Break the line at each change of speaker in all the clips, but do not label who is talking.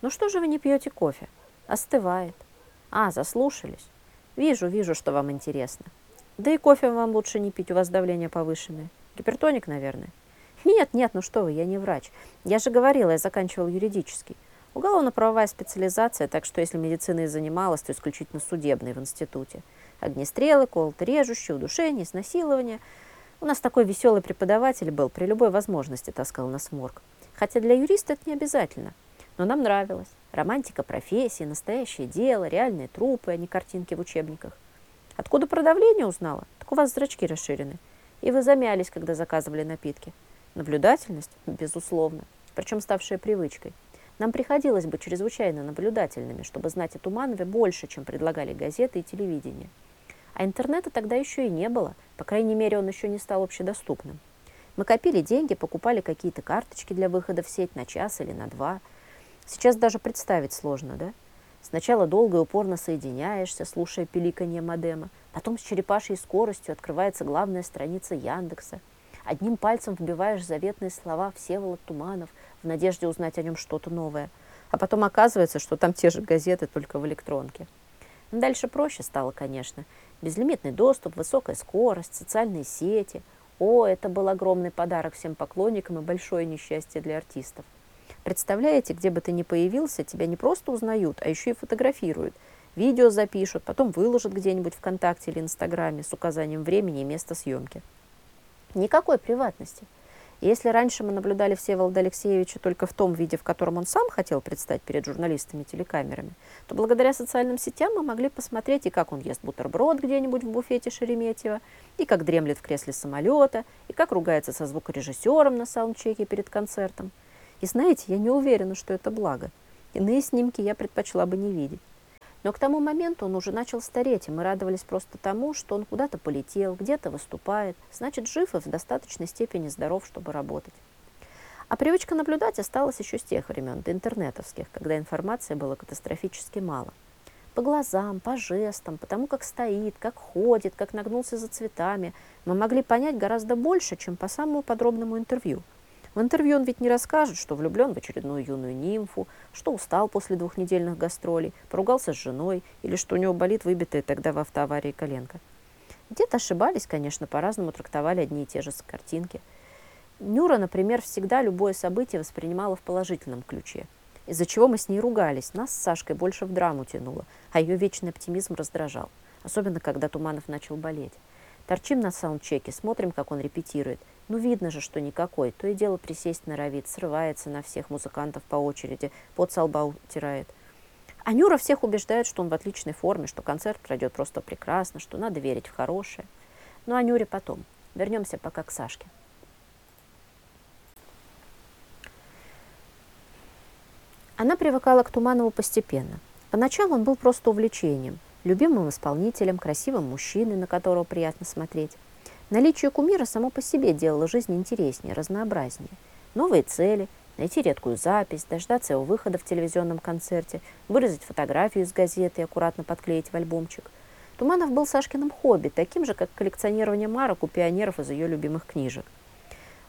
Ну что же вы не пьете кофе? Остывает. А, заслушались. Вижу, вижу, что вам интересно. Да и кофе вам лучше не пить, у вас давление повышенное. Гипертоник, наверное. Нет, нет, ну что вы, я не врач. Я же говорила, я заканчивал юридический. Уголовно-правовая специализация, так что если медициной занималась, то исключительно судебной в институте. Огнестрелы, колото режущие, удушение, изнасилование. У нас такой веселый преподаватель был, при любой возможности таскал нас в морг. Хотя для юриста это не обязательно. Но нам нравилось. Романтика профессии, настоящее дело, реальные трупы, а не картинки в учебниках. Откуда про давление узнала? Так у вас зрачки расширены. И вы замялись, когда заказывали напитки. Наблюдательность? Безусловно. Причем ставшая привычкой. Нам приходилось быть чрезвычайно наблюдательными, чтобы знать о Туманове больше, чем предлагали газеты и телевидение. А интернета тогда еще и не было, по крайней мере, он еще не стал общедоступным. Мы копили деньги, покупали какие-то карточки для выхода в сеть на час или на два. Сейчас даже представить сложно, да? Сначала долго и упорно соединяешься, слушая пиликанье модема, потом с черепашьей скоростью открывается главная страница Яндекса. Одним пальцем вбиваешь заветные слова Всеволод Туманов – в надежде узнать о нем что-то новое. А потом оказывается, что там те же газеты, только в электронке. Дальше проще стало, конечно. Безлимитный доступ, высокая скорость, социальные сети. О, это был огромный подарок всем поклонникам и большое несчастье для артистов. Представляете, где бы ты ни появился, тебя не просто узнают, а еще и фотографируют. Видео запишут, потом выложат где-нибудь ВКонтакте или Инстаграме с указанием времени и места съемки. Никакой приватности – если раньше мы наблюдали Всеволода Алексеевича только в том виде, в котором он сам хотел предстать перед журналистами и телекамерами, то благодаря социальным сетям мы могли посмотреть и как он ест бутерброд где-нибудь в буфете Шереметьево, и как дремлет в кресле самолета, и как ругается со звукорежиссером на саундчеке перед концертом. И знаете, я не уверена, что это благо. Иные снимки я предпочла бы не видеть. Но к тому моменту он уже начал стареть, и мы радовались просто тому, что он куда-то полетел, где-то выступает, значит, жив и в достаточной степени здоров, чтобы работать. А привычка наблюдать осталась еще с тех времен, до интернетовских, когда информации было катастрофически мало. По глазам, по жестам, по тому, как стоит, как ходит, как нагнулся за цветами, мы могли понять гораздо больше, чем по самому подробному интервью – в интервью он ведь не расскажет, что влюблен в очередную юную нимфу, что устал после двухнедельных гастролей, поругался с женой или что у него болит выбитая тогда в автоаварии коленка. Где-то ошибались, конечно, по-разному трактовали одни и те же картинки. Нюра, например, всегда любое событие воспринимала в положительном ключе, из-за чего мы с ней ругались. Нас с Сашкой больше в драму тянуло, а ее вечный оптимизм раздражал, особенно когда Туманов начал болеть. Торчим на саундчеке, смотрим, как он репетирует, ну, видно же, что никакой. То и дело присесть норовит, срывается на всех музыкантов по очереди, под со лба утирает. А Нюра всех убеждает, что он в отличной форме, что концерт пройдет просто прекрасно, что надо верить в хорошее. Ну, а Нюре потом. Вернемся пока к Сашке. Она привыкала к Туманову постепенно. Поначалу он был просто увлечением, любимым исполнителем, красивым мужчиной, на которого приятно смотреть. Наличие кумира само по себе делало жизнь интереснее, разнообразнее. Новые цели, найти редкую запись, дождаться его выхода в телевизионном концерте, вырезать фотографию из газеты и аккуратно подклеить в альбомчик. Туманов был Сашкиным хобби, таким же, как коллекционирование марок у пионеров из ее любимых книжек.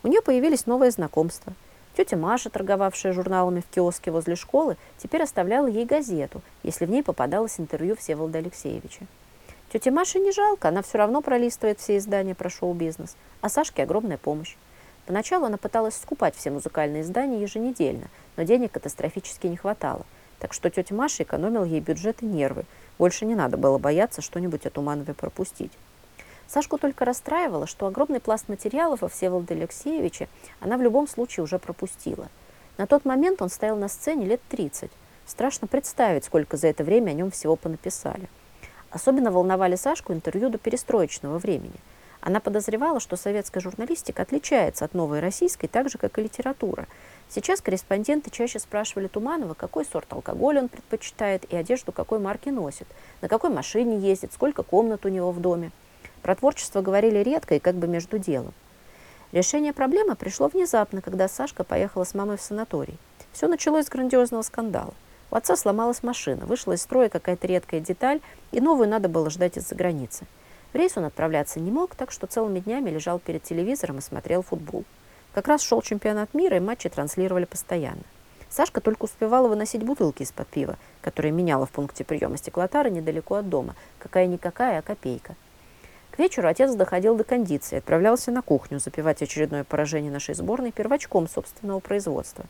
У нее появились новые знакомства. Тетя Маша, торговавшая журналами в киоске возле школы, теперь оставляла ей газету, если в ней попадалось интервью Всеволода Алексеевича. Тете Маше не жалко, она все равно пролистывает все издания про шоу-бизнес, а Сашке огромная помощь. Поначалу она пыталась скупать все музыкальные издания еженедельно, но денег катастрофически не хватало. Так что тетя Маша экономила ей бюджет и нервы. Больше не надо было бояться что-нибудь от Умановой пропустить. Сашку только расстраивало, что огромный пласт материалов во Всеволоде Алексеевиче она в любом случае уже пропустила. На тот момент он стоял на сцене лет 30. Страшно представить, сколько за это время о нем всего понаписали. Особенно волновали Сашку интервью до перестроечного времени. Она подозревала, что советская журналистика отличается от новой российской, так же, как и литература. Сейчас корреспонденты чаще спрашивали Туманова, какой сорт алкоголя он предпочитает и одежду какой марки носит, на какой машине ездит, сколько комнат у него в доме. Про творчество говорили редко и как бы между делом. Решение проблемы пришло внезапно, когда Сашка поехала с мамой в санаторий. Все началось с грандиозного скандала. У отца сломалась машина, вышла из строя какая-то редкая деталь, и новую надо было ждать из-за границы. В рейс он отправляться не мог, так что целыми днями лежал перед телевизором и смотрел футбол. Как раз шел чемпионат мира, и матчи транслировали постоянно. Сашка только успевала выносить бутылки из-под пива, которые меняла в пункте приема стеклотары недалеко от дома. Какая-никакая, а копейка. К вечеру отец доходил до кондиции, отправлялся на кухню запивать очередное поражение нашей сборной первачком собственного производства.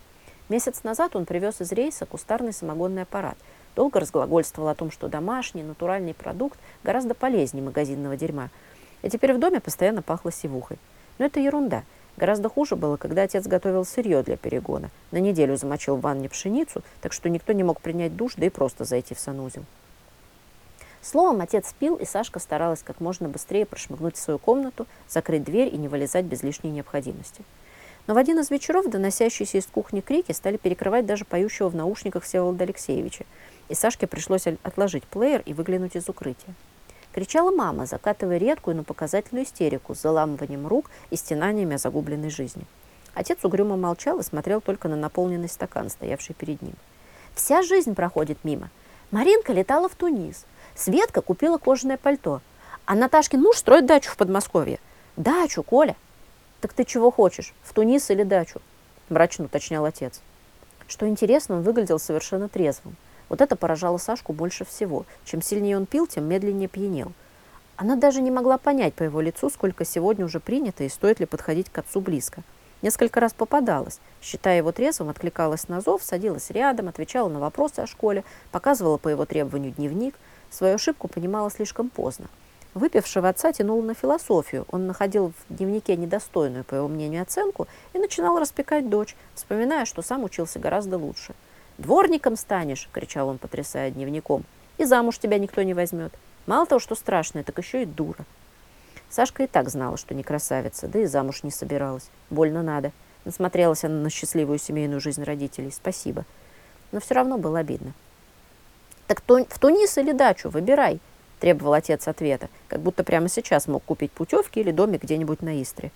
Месяц назад он привез из рейса кустарный самогонный аппарат. Долго разглагольствовал о том, что домашний, натуральный продукт гораздо полезнее магазинного дерьма. И теперь в доме постоянно пахло сивухой. Но это ерунда – Гораздо хуже было, когда отец готовил сырье для перегона. На неделю замочил в ванне пшеницу, так что никто не мог принять душ, да и просто зайти в санузел. Словом, отец пил, и Сашка старалась как можно быстрее прошмыгнуть в свою комнату, закрыть дверь и не вылезать без лишней необходимости. Но в один из вечеров доносящиеся из кухни крики стали перекрывать даже поющего в наушниках Всеволода Алексеевича, и Сашке пришлось отложить плеер и выглянуть из укрытия. Кричала мама, закатывая редкую, но показательную истерику с заламыванием рук и стенаниями о загубленной жизни. Отец угрюмо молчал и смотрел только на наполненный стакан, стоявший перед ним. Вся жизнь проходит мимо. Маринка летала в Тунис. Светка купила кожаное пальто. А Наташкин муж строит дачу в Подмосковье. Дачу, Коля. Так ты чего хочешь, в Тунис или дачу? Мрачно уточнял отец. Что интересно, он выглядел совершенно трезвым. Вот это поражало Сашку больше всего. Чем сильнее он пил, тем медленнее пьянел. Она даже не могла понять по его лицу, сколько сегодня уже принято и стоит ли подходить к отцу близко. Несколько раз попадалась. Считая его трезвым, откликалась на зов, садилась рядом, отвечала на вопросы о школе, показывала по его требованию дневник. Свою ошибку понимала слишком поздно. Выпившего отца тянул на философию. Он находил в дневнике недостойную, по его мнению, оценку и начинал распекать дочь, вспоминая, что сам учился гораздо лучше. «Дворником станешь!» – кричал он, потрясая дневником. «И замуж тебя никто не возьмет. Мало того, что страшная, так еще и дура». Сашка и так знала, что не красавица, да и замуж не собиралась. Больно надо. Насмотрелась она на счастливую семейную жизнь родителей. Спасибо. Но все равно было обидно. «Так в Тунис или дачу? Выбирай!» – требовал отец ответа, как будто прямо сейчас мог купить путевки или домик где-нибудь на Истре.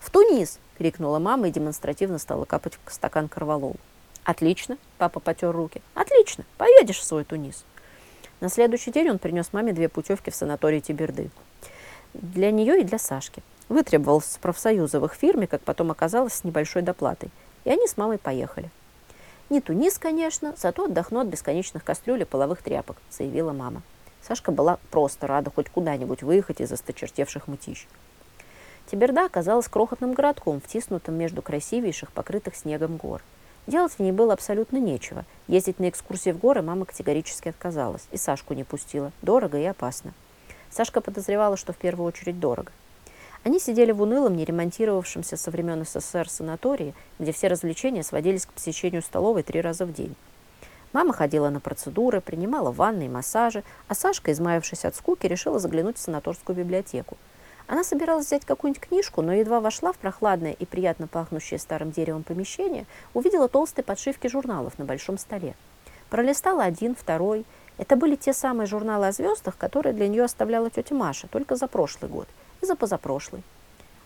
«В Тунис!» – крикнула мама и демонстративно стала капать в стакан корвалол. Отлично, папа потер руки. Отлично, поедешь в свой Тунис. На следующий день он принес маме две путевки в санаторий Тиберды. Для нее и для Сашки. Вытребовал с их фирме, как потом оказалось, с небольшой доплатой. И они с мамой поехали. Не Тунис, конечно, зато отдохну от бесконечных кастрюль и половых тряпок, заявила мама. Сашка была просто рада хоть куда-нибудь выехать из осточертевших мытищ. Тиберда оказалась крохотным городком, втиснутым между красивейших, покрытых снегом гор. Делать в ней было абсолютно нечего. Ездить на экскурсии в горы мама категорически отказалась. И Сашку не пустила. Дорого и опасно. Сашка подозревала, что в первую очередь дорого. Они сидели в унылом, не ремонтировавшемся со времен СССР санатории, где все развлечения сводились к посещению столовой три раза в день. Мама ходила на процедуры, принимала ванны и массажи, а Сашка, измаявшись от скуки, решила заглянуть в санаторскую библиотеку. Она собиралась взять какую-нибудь книжку, но едва вошла в прохладное и приятно пахнущее старым деревом помещение, увидела толстые подшивки журналов на большом столе. Пролистала один, второй. Это были те самые журналы о звездах, которые для нее оставляла тетя Маша только за прошлый год и за позапрошлый.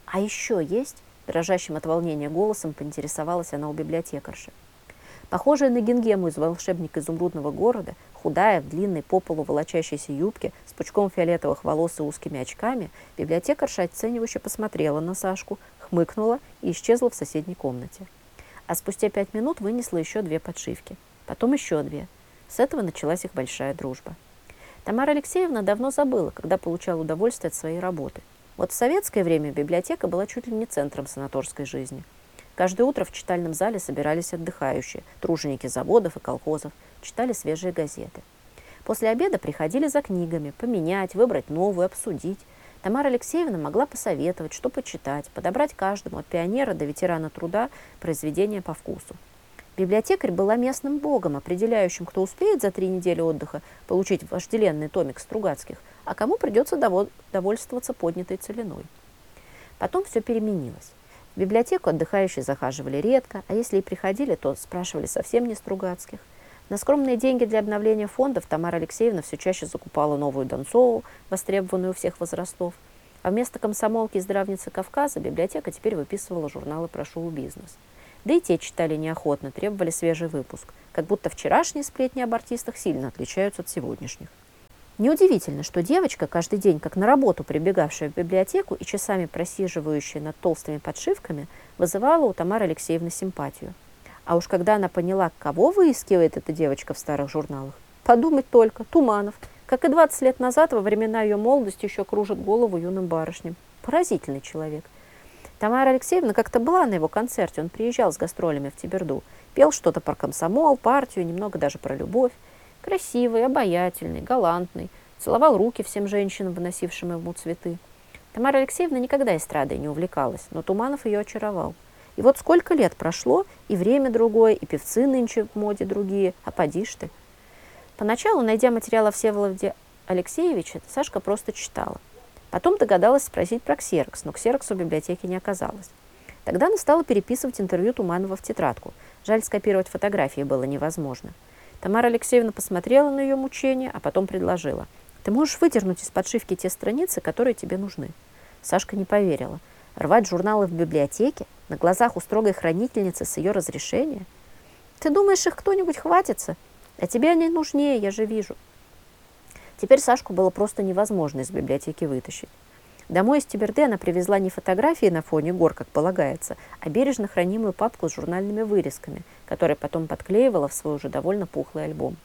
«А еще есть?» – дрожащим от волнения голосом поинтересовалась она у библиотекарши. Похожая на Гингему из «Волшебника изумрудного города», худая, в длинной по полу волочащейся юбке, с пучком фиолетовых волос и узкими очками, библиотекарша оценивающе посмотрела на Сашку, хмыкнула и исчезла в соседней комнате. А спустя пять минут вынесла еще две подшивки. Потом еще две. С этого началась их большая дружба. Тамара Алексеевна давно забыла, когда получала удовольствие от своей работы. Вот в советское время библиотека была чуть ли не центром санаторской жизни – Каждое утро в читальном зале собирались отдыхающие, труженики заводов и колхозов, читали свежие газеты. После обеда приходили за книгами, поменять, выбрать новую, обсудить. Тамара Алексеевна могла посоветовать, что почитать, подобрать каждому, от пионера до ветерана труда, произведение по вкусу. Библиотекарь была местным богом, определяющим, кто успеет за три недели отдыха получить вожделенный томик Стругацких, а кому придется довольствоваться поднятой целиной. Потом все переменилось. В библиотеку отдыхающие захаживали редко, а если и приходили, то спрашивали совсем не Стругацких. На скромные деньги для обновления фондов Тамара Алексеевна все чаще закупала новую Донцову, востребованную у всех возрастов. А вместо комсомолки и здравницы Кавказа библиотека теперь выписывала журналы про шоу-бизнес. Да и те читали неохотно, требовали свежий выпуск, как будто вчерашние сплетни об артистах сильно отличаются от сегодняшних. Неудивительно, что девочка, каждый день как на работу прибегавшая в библиотеку и часами просиживающая над толстыми подшивками, вызывала у Тамары Алексеевны симпатию. А уж когда она поняла, кого выискивает эта девочка в старых журналах, подумать только, Туманов, как и 20 лет назад, во времена ее молодости еще кружит голову юным барышням. Поразительный человек. Тамара Алексеевна как-то была на его концерте, он приезжал с гастролями в Тиберду, пел что-то про комсомол, партию, немного даже про любовь. Красивый, обаятельный, галантный, целовал руки всем женщинам, выносившим ему цветы. Тамара Алексеевна никогда эстрадой не увлекалась, но Туманов ее очаровал. И вот сколько лет прошло, и время другое, и певцы нынче в моде другие, а поди ж ты. Поначалу, найдя материал о Всеволоде Алексеевиче, Сашка просто читала. Потом догадалась спросить про ксерокс, но ксерокса в библиотеке не оказалось. Тогда она стала переписывать интервью Туманова в тетрадку. Жаль, скопировать фотографии было невозможно. Тамара Алексеевна посмотрела на ее мучения, а потом предложила. «Ты можешь выдернуть из подшивки те страницы, которые тебе нужны». Сашка не поверила. Рвать журналы в библиотеке? На глазах у строгой хранительницы с ее разрешения? «Ты думаешь, их кто-нибудь хватится?» А тебе они нужнее, я же вижу. Теперь Сашку было просто невозможно из библиотеки вытащить. Домой из Тиберды она привезла не фотографии на фоне гор, как полагается, а бережно хранимую папку с журнальными вырезками, которую потом подклеивала в свой уже довольно пухлый альбом.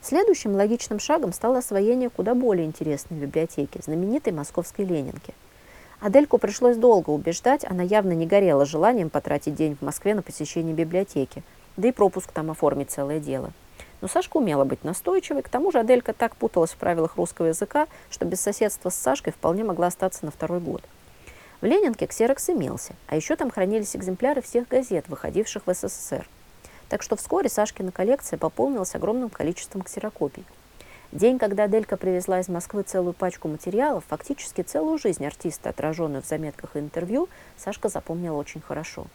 Следующим логичным шагом стало освоение куда более интересной библиотеки, знаменитой московской Ленинки. Адельку пришлось долго убеждать, она явно не горела желанием потратить день в Москве на посещение библиотеки, да и пропуск там оформить целое дело – но Сашка умела быть настойчивой, к тому же Аделька так путалась в правилах русского языка, что без соседства с Сашкой вполне могла остаться на второй год. В Ленинке ксерокс имелся, а еще там хранились экземпляры всех газет, выходивших в СССР. Так что вскоре Сашкина коллекция пополнилась огромным количеством ксерокопий. День, когда Аделька привезла из Москвы целую пачку материалов, фактически целую жизнь артиста, отраженную в заметках и интервью, Сашка запомнила очень хорошо.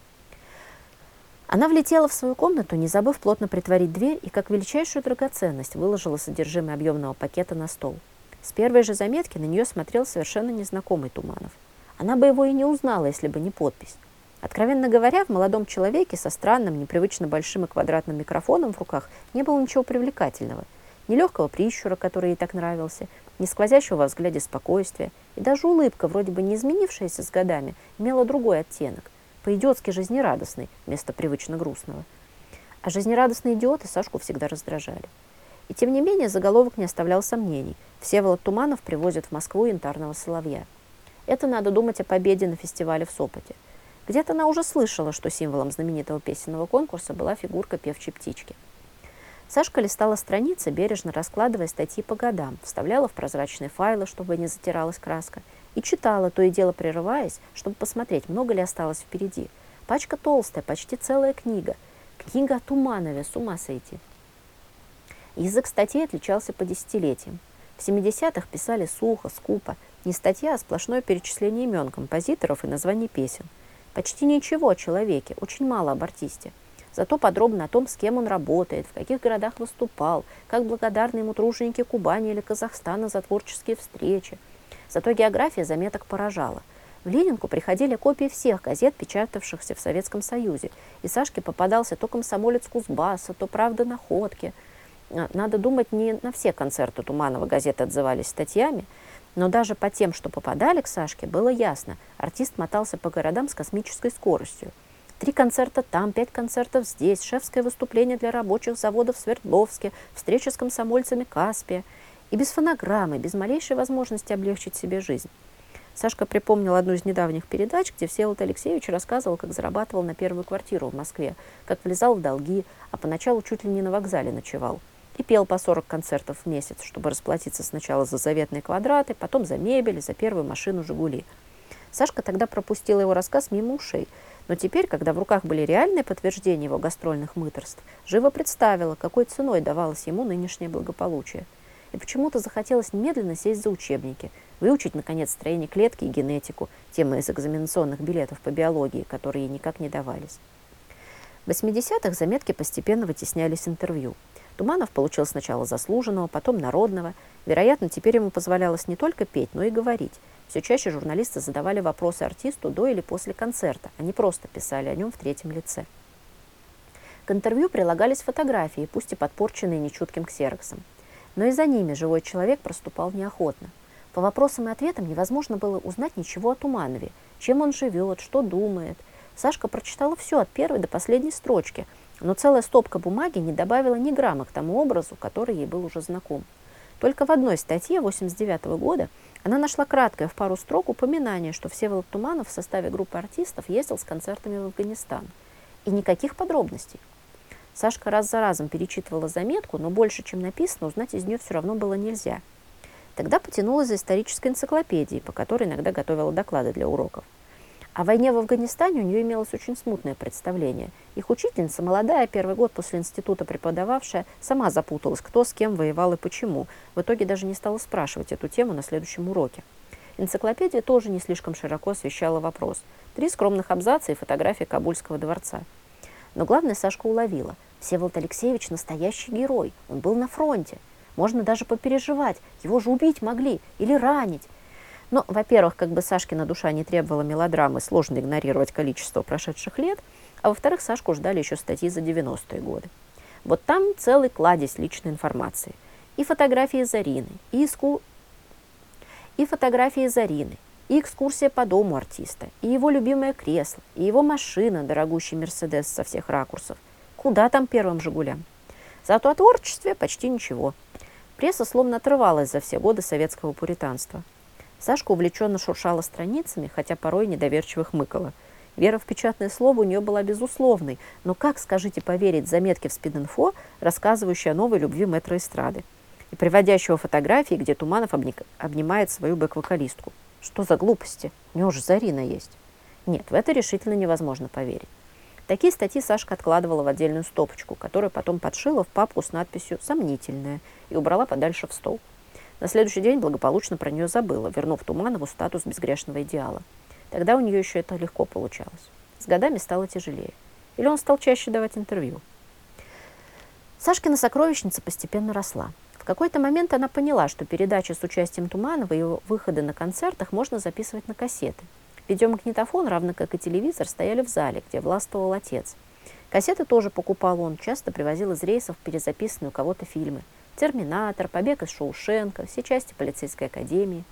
Она влетела в свою комнату, не забыв плотно притворить дверь, и как величайшую драгоценность выложила содержимое объемного пакета на стол. С первой же заметки на нее смотрел совершенно незнакомый Туманов. Она бы его и не узнала, если бы не подпись. Откровенно говоря, в молодом человеке со странным, непривычно большим и квадратным микрофоном в руках не было ничего привлекательного. Ни легкого прищура, который ей так нравился, ни сквозящего во взгляде спокойствия, и даже улыбка, вроде бы не изменившаяся с годами, имела другой оттенок – по-идиотски жизнерадостный вместо привычно грустного. А жизнерадостные идиоты Сашку всегда раздражали. И тем не менее заголовок не оставлял сомнений. Всеволод Туманов привозит в Москву янтарного соловья. Это надо думать о победе на фестивале в Сопоте. Где-то она уже слышала, что символом знаменитого песенного конкурса была фигурка певчей птички. Сашка листала страницы, бережно раскладывая статьи по годам, вставляла в прозрачные файлы, чтобы не затиралась краска – и читала, то и дело прерываясь, чтобы посмотреть, много ли осталось впереди. Пачка толстая, почти целая книга. Книга о Туманове, с ума сойти. Язык статей отличался по десятилетиям. В 70-х писали сухо, скупо. Не статья, а сплошное перечисление имен композиторов и названий песен. Почти ничего о человеке, очень мало об артисте. Зато подробно о том, с кем он работает, в каких городах выступал, как благодарны ему труженики Кубани или Казахстана за творческие встречи – Зато география заметок поражала. В Ленинку приходили копии всех газет, печатавшихся в Советском Союзе. И Сашке попадался то комсомолец Кузбасса, то «Правда находки». А, надо думать, не на все концерты Туманова газеты отзывались статьями, но даже по тем, что попадали к Сашке, было ясно. Артист мотался по городам с космической скоростью. Три концерта там, пять концертов здесь, шефское выступление для рабочих заводов в Свердловске, встреча с комсомольцами Каспия – и без фонограммы, без малейшей возможности облегчить себе жизнь. Сашка припомнил одну из недавних передач, где Всеволод Алексеевич рассказывал, как зарабатывал на первую квартиру в Москве, как влезал в долги, а поначалу чуть ли не на вокзале ночевал. И пел по 40 концертов в месяц, чтобы расплатиться сначала за заветные квадраты, потом за мебель, за первую машину «Жигули». Сашка тогда пропустила его рассказ мимо ушей, но теперь, когда в руках были реальные подтверждения его гастрольных мыторств, живо представила, какой ценой давалось ему нынешнее благополучие – и почему-то захотелось немедленно сесть за учебники, выучить, наконец, строение клетки и генетику, темы из экзаменационных билетов по биологии, которые ей никак не давались. В 80-х заметки постепенно вытеснялись интервью. Туманов получил сначала заслуженного, потом народного. Вероятно, теперь ему позволялось не только петь, но и говорить. Все чаще журналисты задавали вопросы артисту до или после концерта, а не просто писали о нем в третьем лице. К интервью прилагались фотографии, пусть и подпорченные нечутким ксероксом. Но и за ними живой человек проступал неохотно. По вопросам и ответам невозможно было узнать ничего о Туманове, чем он живет, что думает. Сашка прочитала все от первой до последней строчки, Но целая стопка бумаги не добавила ни грамма к тому образу, который ей был уже знаком. Только в одной статье 89 года она нашла краткое в пару строк упоминание, что Всеволод Туманов в составе группы артистов ездил с концертами в Афганистан. И никаких подробностей. Сашка раз за разом перечитывала заметку, но больше, чем написано, узнать из нее все равно было нельзя. Тогда потянулась за исторической энциклопедией, по которой иногда готовила доклады для уроков. О войне в Афганистане у нее имелось очень смутное представление. Их учительница, молодая, первый год после института преподававшая, сама запуталась, кто с кем воевал и почему. В итоге даже не стала спрашивать эту тему на следующем уроке. Энциклопедия тоже не слишком широко освещала вопрос. Три скромных абзаца и фотография Кабульского дворца. Но главное Сашка уловила. Всеволод Алексеевич настоящий герой. Он был на фронте. Можно даже попереживать. Его же убить могли или ранить. Но, во-первых, как бы Сашкина душа не требовала мелодрамы, сложно игнорировать количество прошедших лет, а во-вторых, Сашку ждали еще статьи за 90-е годы. Вот там целый кладезь личной информации. И фотографии Зарины, и, иску... и фотографии Зарины, и экскурсия по дому артиста, и его любимое кресло, и его машина, дорогущий Мерседес со всех ракурсов. Куда там первым «Жигулям»? Зато о творчестве почти ничего. Пресса словно отрывалась за все годы советского пуританства. Сашка увлеченно шуршала страницами, хотя порой недоверчиво хмыкала. Вера в печатное слово у нее была безусловной, но как, скажите, поверить заметке в спид-инфо, рассказывающей о новой любви мэтра эстрады, и приводящего фотографии, где Туманов обнимает свою бэк-вокалистку? Что за глупости? У него же Зарина есть. Нет, в это решительно невозможно поверить. Такие статьи Сашка откладывала в отдельную стопочку, которую потом подшила в папку с надписью «Сомнительная» и убрала подальше в стол. На следующий день благополучно про нее забыла, вернув Туманову статус безгрешного идеала. Тогда у нее еще это легко получалось. С годами стало тяжелее. Или он стал чаще давать интервью. Сашкина сокровищница постепенно росла. В какой-то момент она поняла, что передачи с участием Туманова и его выходы на концертах можно записывать на кассеты. Видеомагнитофон, равно как и телевизор, стояли в зале, где властвовал отец. Кассеты тоже покупал он, часто привозил из рейсов перезаписанные у кого-то фильмы – «Терминатор», «Побег из Шоушенка», все части полицейской академии.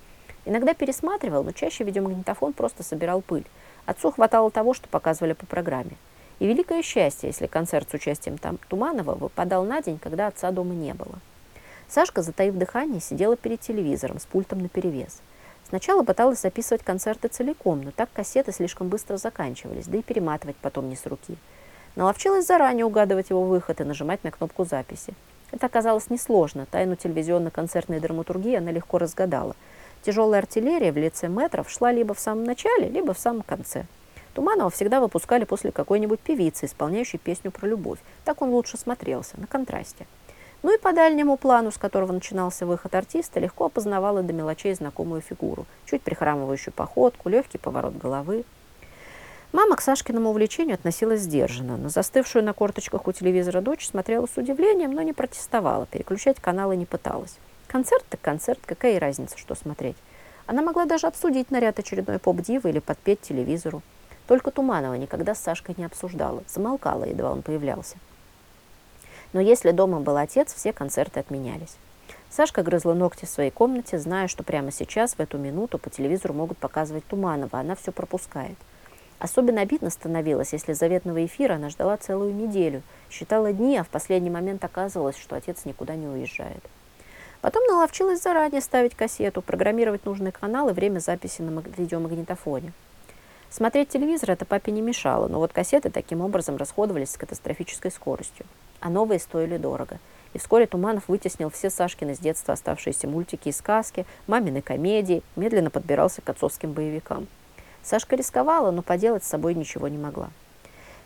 Иногда пересматривал, но чаще видеомагнитофон просто собирал пыль. Отцу хватало того, что показывали по программе. И великое счастье, если концерт с участием там Туманова выпадал на день, когда отца дома не было. Сашка, затаив дыхание, сидела перед телевизором с пультом наперевес. Сначала пыталась записывать концерты целиком, но так кассеты слишком быстро заканчивались, да и перематывать потом не с руки. Наловчилась заранее угадывать его выход и нажимать на кнопку записи. Это оказалось несложно. Тайну телевизионно-концертной драматургии она легко разгадала. Тяжелая артиллерия в лице метров шла либо в самом начале, либо в самом конце. Туманова всегда выпускали после какой-нибудь певицы, исполняющей песню про любовь. Так он лучше смотрелся, на контрасте. Ну и по дальнему плану, с которого начинался выход артиста, легко опознавала до мелочей знакомую фигуру. Чуть прихрамывающую походку, легкий поворот головы. Мама к Сашкиному увлечению относилась сдержанно. На застывшую на корточках у телевизора дочь смотрела с удивлением, но не протестовала, переключать каналы не пыталась. Концерт так концерт, какая разница, что смотреть. Она могла даже обсудить наряд очередной поп-дивы или подпеть телевизору. Только Туманова никогда с Сашкой не обсуждала, замолкала, едва он появлялся. Но если дома был отец, все концерты отменялись. Сашка грызла ногти в своей комнате, зная, что прямо сейчас, в эту минуту, по телевизору могут показывать Туманова, она все пропускает. Особенно обидно становилось, если заветного эфира она ждала целую неделю, считала дни, а в последний момент оказывалось, что отец никуда не уезжает. Потом наловчилась заранее ставить кассету, программировать нужный канал и время записи на видеомагнитофоне. Смотреть телевизор это папе не мешало, но вот кассеты таким образом расходовались с катастрофической скоростью, а новые стоили дорого. И вскоре Туманов вытеснил все Сашкины с детства оставшиеся мультики и сказки, мамины комедии, медленно подбирался к отцовским боевикам. Сашка рисковала, но поделать с собой ничего не могла.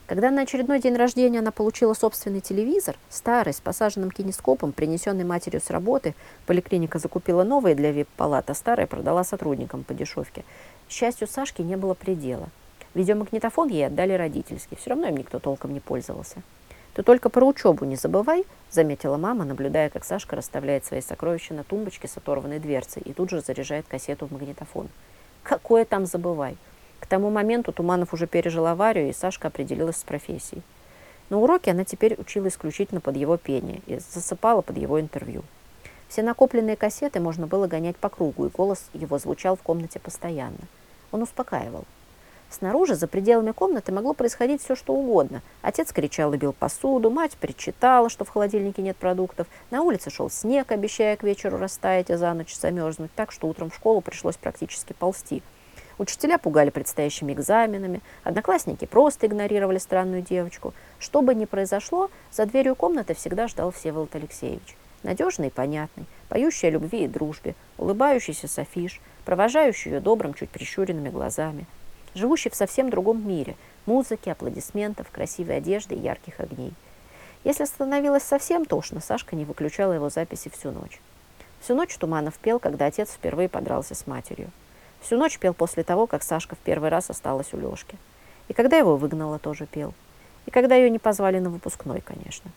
Когда на очередной день рождения она получила собственный телевизор, старый, с посаженным кинескопом, принесенный матерью с работы, поликлиника закупила новые для вип-палат, а старые продала сотрудникам по дешевке. Счастью, Сашке не было предела. Видеомагнитофон ей отдали родительский, все равно им никто толком не пользовался. «Ты только про учебу не забывай», — заметила мама, наблюдая, как Сашка расставляет свои сокровища на тумбочке с оторванной дверцей и тут же заряжает кассету в магнитофон. Какое там забывай? К тому моменту Туманов уже пережил аварию, и Сашка определилась с профессией. На уроке она теперь учила исключительно под его пение и засыпала под его интервью. Все накопленные кассеты можно было гонять по кругу, и голос его звучал в комнате постоянно. Он успокаивал. Снаружи, за пределами комнаты, могло происходить все, что угодно. Отец кричал и бил посуду, мать причитала, что в холодильнике нет продуктов. На улице шел снег, обещая к вечеру растаять, а за ночь замерзнуть, так что утром в школу пришлось практически ползти. Учителя пугали предстоящими экзаменами, одноклассники просто игнорировали странную девочку. Что бы ни произошло, за дверью комнаты всегда ждал Всеволод Алексеевич. Надежный и понятный, поющий о любви и дружбе, улыбающийся Софиш, провожающий ее добрым, чуть прищуренными глазами – живущий в совсем другом мире – музыки, аплодисментов, красивой одежды и ярких огней. Если становилось совсем тошно, Сашка не выключала его записи всю ночь. Всю ночь Туманов пел, когда отец впервые подрался с матерью. Всю ночь пел после того, как Сашка в первый раз осталась у Лешки. И когда его выгнала, тоже пел. И когда ее не позвали на выпускной, конечно.